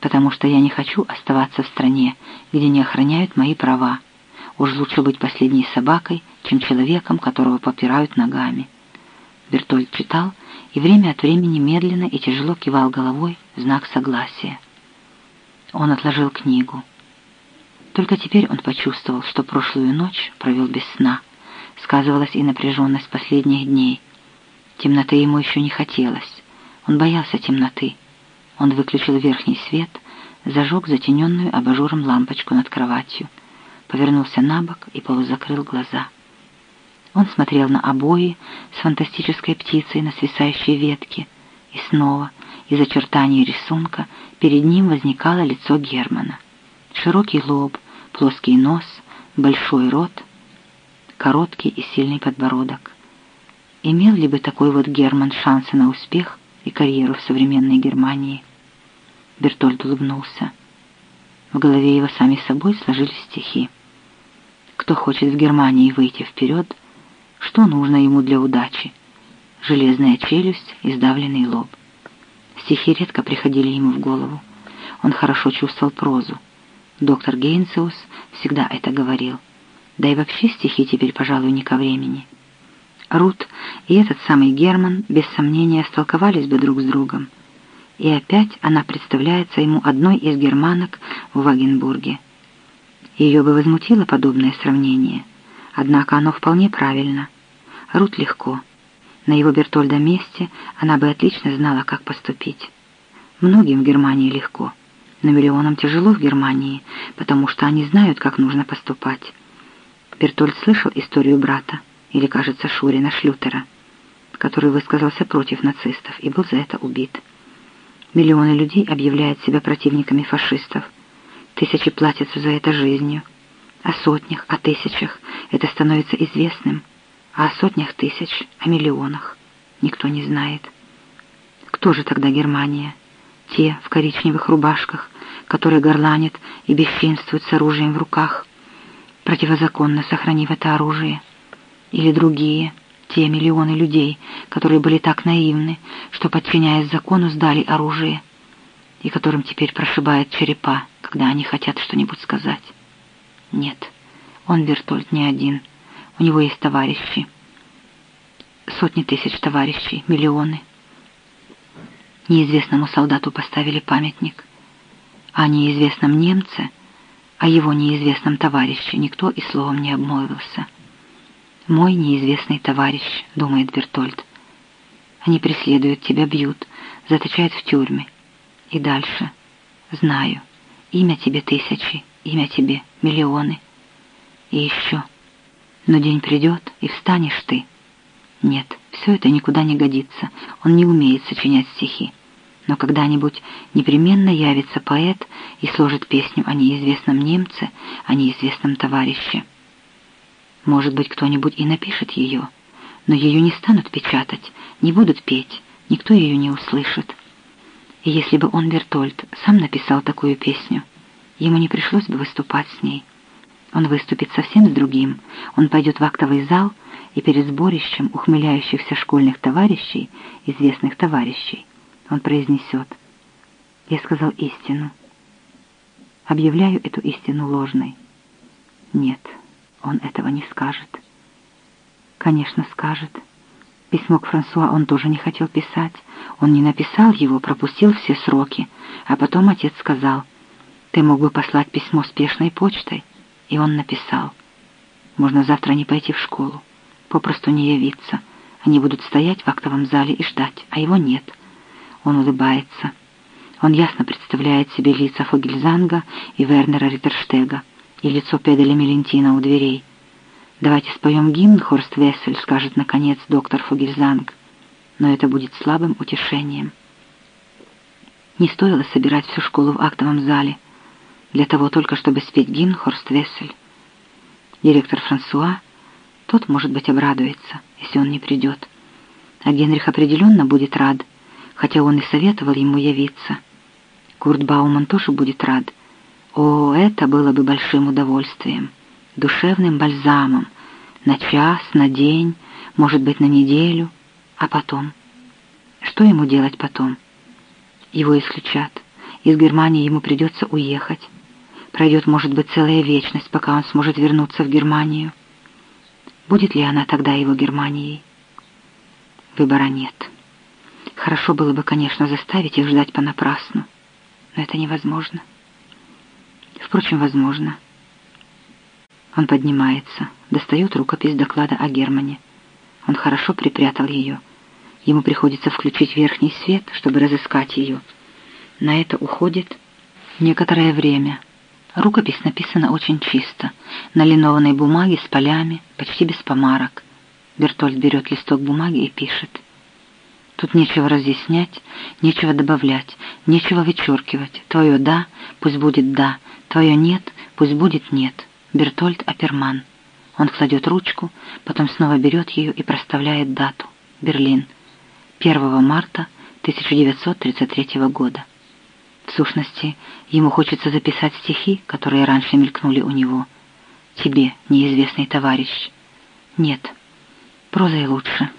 потому что я не хочу оставаться в стране, где не охраняют мои права. Уж лучше быть последней собакой, чем человеком, которого попирают ногами. Бертольд читал и время от времени медленно и тяжело кивал головой в знак согласия. Он отложил книгу. Только теперь он почувствовал, что прошлую ночь провел без сна. Сказывалась и напряженность последних дней. Темноты ему еще не хотелось. Он боялся темноты. Он выключил верхний свет, зажег затененную абажуром лампочку над кроватью, повернулся на бок и полузакрыл глаза. Он смотрел на обои с фантастической птицей на свисающей ветке, и снова, из очертаний рисунка, перед ним возникало лицо Германа. Широкий лоб, плоский нос, большой рот, короткий и сильный подбородок. Имел ли бы такой вот Герман шансы на успех и карьеру в современной Германии? Бертольд улыбнулся. В голове его сами собой сложились стихи. Кто хочет в Германии выйти вперед, что нужно ему для удачи? Железная челюсть и сдавленный лоб. Стихи редко приходили ему в голову. Он хорошо чувствовал прозу. Доктор Гейнсеус всегда это говорил. Да и вообще стихи теперь, пожалуй, не ко времени. Рут и этот самый Герман без сомнения столковались бы друг с другом и опять она представляется ему одной из германок в Вагенбурге. Ее бы возмутило подобное сравнение, однако оно вполне правильно. Рут легко. На его Бертольда месте она бы отлично знала, как поступить. Многим в Германии легко, но миллионам тяжело в Германии, потому что они знают, как нужно поступать. Бертольд слышал историю брата, или, кажется, Шурина Шлютера, который высказался против нацистов и был за это убит. Миллионы людей объявляют себя противниками фашистов. Тысячи платятся за это жизнью. О сотнях, о тысячах это становится известным, а о сотнях тысяч, о миллионах никто не знает. Кто же тогда Германия? Те в коричневых рубашках, которые горланят и бесчинствуют с оружием в руках, противозаконно сохранив это оружие? Или другие – те миллионы людей, которые были так наивны, что, подчиняясь закону, сдали оружие, и которым теперь прошибает черепа, когда они хотят что-нибудь сказать. Нет, он, Бертольд, не один. У него есть товарищи. Сотни тысяч товарищей, миллионы. Неизвестному солдату поставили памятник. О неизвестном немце, о его неизвестном товарище никто и словом не обмолвился. «Мой неизвестный товарищ», — думает Бертольд. «Они преследуют тебя, бьют, заточают в тюрьме. И дальше. Знаю. Имя тебе тысячи, имя тебе миллионы. И еще. Но день придет, и встанешь ты. Нет, все это никуда не годится. Он не умеет сочинять стихи. Но когда-нибудь непременно явится поэт и сложит песню о неизвестном немце, о неизвестном товарище. Может быть, кто-нибудь и напишет ее, но ее не станут печатать, не будут петь, никто ее не услышит. И если бы он, Бертольд, сам написал такую песню, ему не пришлось бы выступать с ней. Он выступит совсем с другим. Он пойдет в актовый зал и перед сборищем ухмыляющихся школьных товарищей, известных товарищей, он произнесет «Я сказал истину. Объявляю эту истину ложной. Нет». Он этого не скажет. Конечно, скажет. Письмо к Франсуа он тоже не хотел писать. Он не написал его, пропустил все сроки. А потом отец сказал, «Ты мог бы послать письмо спешной почтой». И он написал, «Можно завтра не пойти в школу, попросту не явиться. Они будут стоять в актовом зале и ждать, а его нет». Он улыбается. Он ясно представляет себе лица Фогельзанга и Вернера Риттерштега и лицо Педеля Мелентина у дверей. «Давайте споем гимн, Хорст Вессель», — скажет, наконец, доктор Фогельзанг. Но это будет слабым утешением. Не стоило собирать всю школу в актовом зале, для того только, чтобы спеть гимн Хорст Вессель. Директор Франсуа, тот, может быть, обрадуется, если он не придет. А Генрих определенно будет рад, хотя он и советовал ему явиться. Курт Бауман тоже будет рад, о, это было бы большим удовольствием, душевным бальзамом, на час, на день, может быть, на неделю, а потом? Что ему делать потом? Его исключат, Из Германии ему придется уехать. Пройдет, может быть, целая вечность, пока он сможет вернуться в Германию. Будет ли она тогда его Германией? Выбора нет. Хорошо было бы, конечно, заставить их ждать понапрасну, но это невозможно. Впрочем, возможно. Он поднимается, достает рукопись доклада о Германе. Он хорошо припрятал ее. Ему приходится включить верхний свет, чтобы разыскать ее. На это уходит некоторое время. Рукопись написана очень чисто, на линованной бумаге с полями, почти без помарок. Бертольд берет листок бумаги и пишет. Тут нечего разъяснять, нечего добавлять, нечего вычеркивать. Твое «да» пусть будет «да», твое «нет» пусть будет «нет». Бертольд Аперман. Он кладет ручку, потом снова берет ее и проставляет дату. Берлин. 1 марта 1933 года. В сущности, ему хочется записать стихи, которые раньше мелькнули у него. «Тебе, неизвестный товарищ». «Нет, прозой лучше».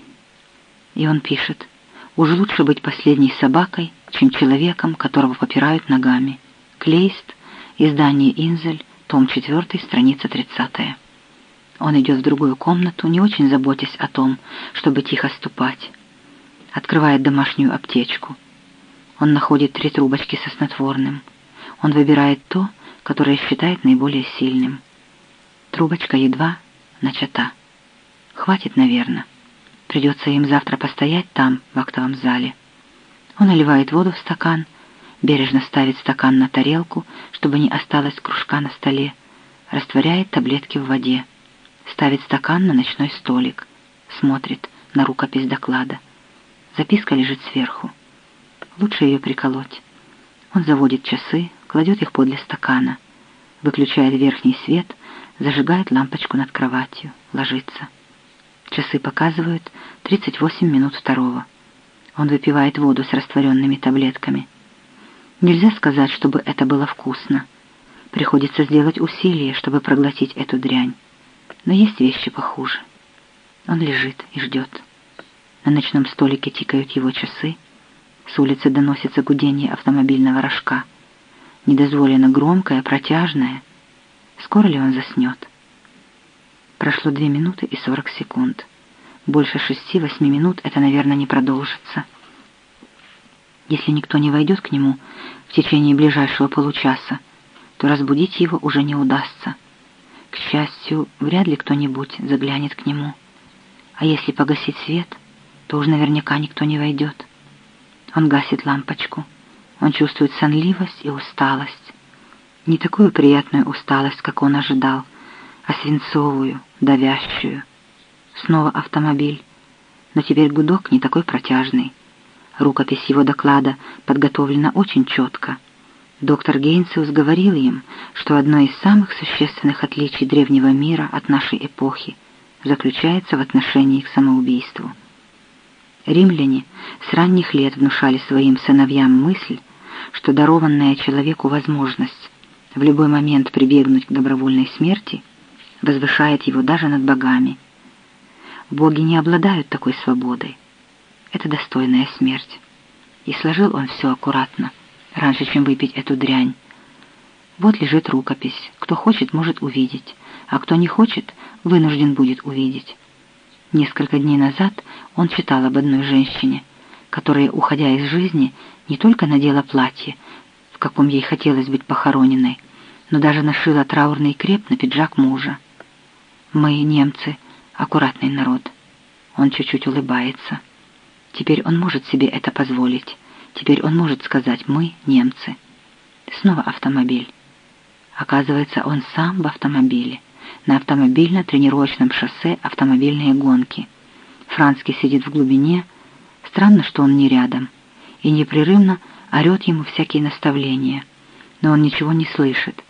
И он пишет, «Уж лучше быть последней собакой, чем человеком, которого попирают ногами». Клейст, издание «Инзель», том 4, страница 30. Он идет в другую комнату, не очень заботясь о том, чтобы тихо ступать. Открывает домашнюю аптечку. Он находит три трубочки со снотворным. Он выбирает то, которое считает наиболее сильным. Трубочка едва начата. Хватит, наверное. Придется им завтра постоять там, в актовом зале. Он наливает воду в стакан, бережно ставит стакан на тарелку, чтобы не осталось кружка на столе, растворяет таблетки в воде, ставит стакан на ночной столик, смотрит на рукопись доклада. Записка лежит сверху. Лучше ее приколоть. Он заводит часы, кладет их подле стакана, выключает верхний свет, зажигает лампочку над кроватью, ложится. Часы показывают 38 минут второго. Он выпивает воду с растворенными таблетками – Нельзя сказать, чтобы это было вкусно. Приходится сделать усилие, чтобы проглотить эту дрянь. Но есть вещи похуже. Он лежит и ждет. На ночном столике тикают его часы. С улицы доносится гудение автомобильного рожка. Недозволено громкое, протяжное. Скоро ли он заснет? Прошло две минуты и сорок секунд. Больше шести-восьми минут это, наверное, не продолжится. Если никто не войдет к нему в течение ближайшего получаса, то разбудить его уже не удастся. К счастью, вряд ли кто-нибудь заглянет к нему. А если погасить свет, то уж наверняка никто не войдет. Он гасит лампочку. Он чувствует сонливость и усталость. Не такую приятную усталость, как он ожидал, а свинцовую, давящую. Снова автомобиль, но теперь гудок не такой протяжный. Рукопись его доклада подготовлена очень четко. Доктор Гейнсиус говорил им, что одно из самых существенных отличий древнего мира от нашей эпохи заключается в отношении к самоубийству. Римляне с ранних лет внушали своим сыновьям мысль, что дарованная человеку возможность в любой момент прибегнуть к добровольной смерти возвышает его даже над богами. Боги не обладают такой свободой. Это достойная смерть. И сложил он все аккуратно, раньше, чем выпить эту дрянь. Вот лежит рукопись. Кто хочет, может увидеть, а кто не хочет, вынужден будет увидеть. Несколько дней назад он читал об одной женщине, которая, уходя из жизни, не только надела платье, в каком ей хотелось быть похороненной, но даже нашила траурный креп на пиджак мужа. Мы, немцы, аккуратный народ. Он чуть-чуть улыбается. Теперь он может себе это позволить. Теперь он может сказать «мы немцы». Снова автомобиль. Оказывается, он сам в автомобиле. На автомобильно-тренировочном шоссе автомобильные гонки. Францкий сидит в глубине. Странно, что он не рядом. И непрерывно орет ему всякие наставления. Но он ничего не слышит.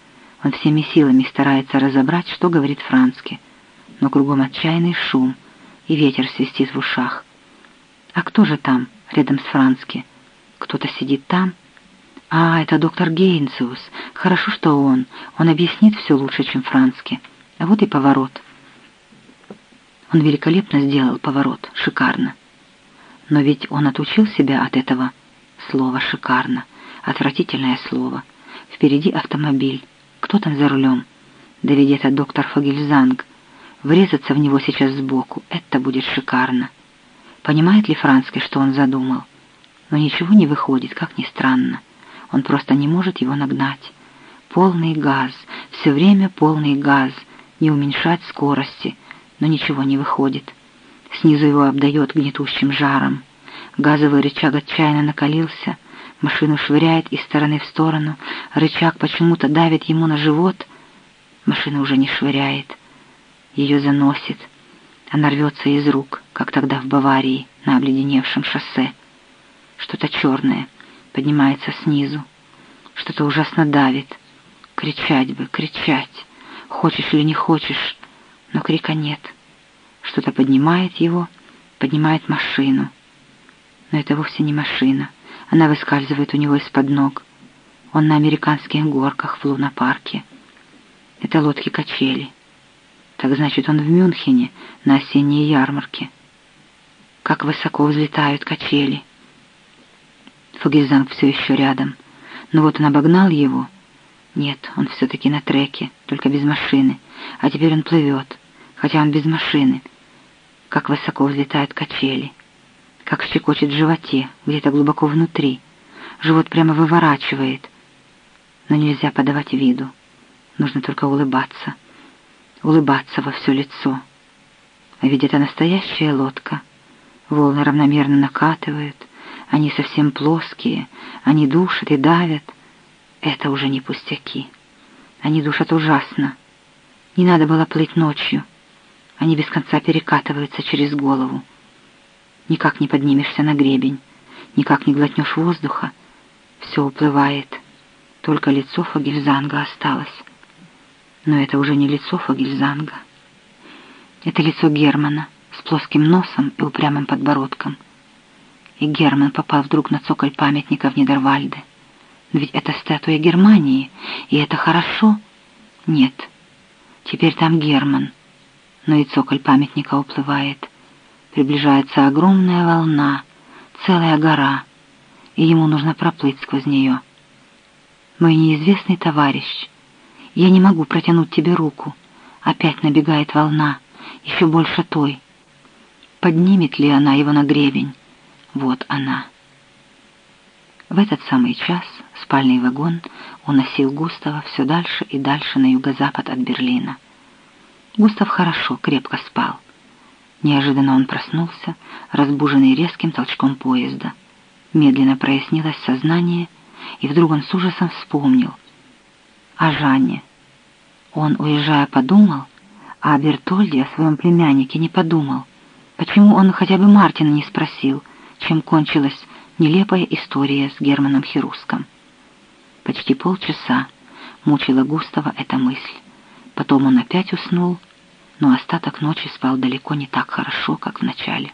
Он всеми силами старается разобрать, что говорит Францкий. Но кругом отчаянный шум, и ветер свистит в ушах. А кто же там, рядом с Францки? Кто-то сидит там? А, это доктор Гейнциус. Хорошо, что он. Он объяснит все лучше, чем Францки. А вот и поворот. Он великолепно сделал поворот. Шикарно. Но ведь он отучил себя от этого слова «шикарно». Отвратительное слово. Впереди автомобиль. Кто там за рулем? Да ведь это доктор Фогельзанг. Врезаться в него сейчас сбоку — это будет шикарно. Понимает ли Францкий, что он задумал? Но ничего не выходит, как ни странно. Он просто не может его нагнать. Полный газ, все время полный газ, не уменьшать скорости, но ничего не выходит. Снизу его обдает гнетущим жаром. Газовый рычаг отчаянно накалился, машину швыряет из стороны в сторону, рычаг почему-то давит ему на живот. Машина уже не швыряет, ее заносит. Она рвется из рук, как тогда в Баварии, на обледеневшем шоссе. Что-то черное поднимается снизу, что-то ужасно давит. Кричать бы, кричать, хочешь или не хочешь, но крика нет. Что-то поднимает его, поднимает машину. Но это вовсе не машина. Она выскальзывает у него из-под ног. Он на американских горках в лунопарке. Это лодки-качели. Так значит, он в Мюнхене на осенней ярмарке. Как высоко взлетают качели. Фугельзанг все еще рядом. Но вот он обогнал его. Нет, он все-таки на треке, только без машины. А теперь он плывет, хотя он без машины. Как высоко взлетают качели. Как щекочет в животе, где-то глубоко внутри. Живот прямо выворачивает. Но нельзя подавать виду. Нужно только улыбаться. Улыбаться во все лицо. А ведь это настоящая лодка. Волны равномерно накатывают. Они совсем плоские. Они душат и давят. Это уже не пустяки. Они душат ужасно. Не надо было плыть ночью. Они без конца перекатываются через голову. Никак не поднимешься на гребень, никак не глотнешь воздуха. Все уплывает. Только лицо Фагельзанга осталось. Но это уже не лицо Фагельзанга. Это лицо Германа с плоским носом и упрямым подбородком. И Герман попал вдруг на цоколь памятника в Нидервальде. Но ведь это статуя Германии, и это хорошо. Нет, теперь там Герман, но и цоколь памятника уплывает. Приближается огромная волна, целая гора, и ему нужно проплыть сквозь нее. Мой неизвестный товарищ, я не могу протянуть тебе руку. Опять набегает волна, еще больше той. Поднимет ли она его на гребень? Вот она. В этот самый час спальный вагон уносил Густава все дальше и дальше на юго-запад от Берлина. Густав хорошо, крепко спал. Неожиданно он проснулся, разбуженный резким толчком поезда. Медленно прояснилось сознание, и вдруг он с ужасом вспомнил. О Жанне. Он, уезжая, подумал, а о Бертольде, о своем племяннике, не подумал. Почему он хотя бы Мартина не спросил, чем кончилась Нелепая история с Германом Херуском. Почти полчаса мучила Густава эта мысль. Потом он опять уснул, но остаток ночи спал далеко не так хорошо, как в начале.